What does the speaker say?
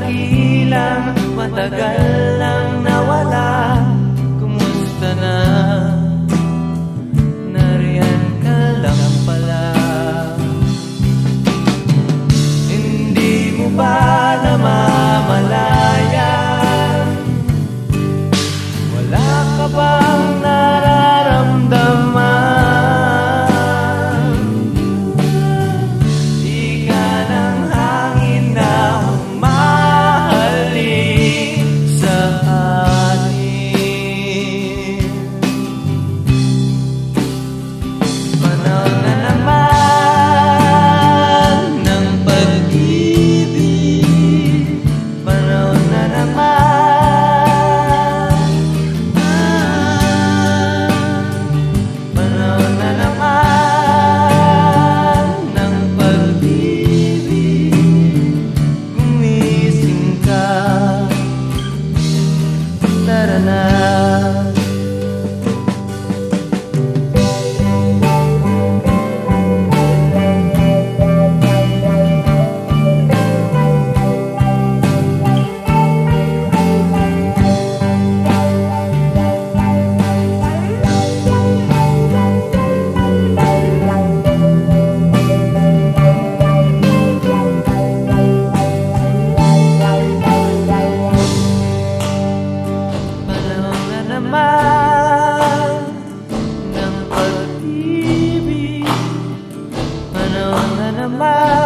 dakilang matagal lang nawala my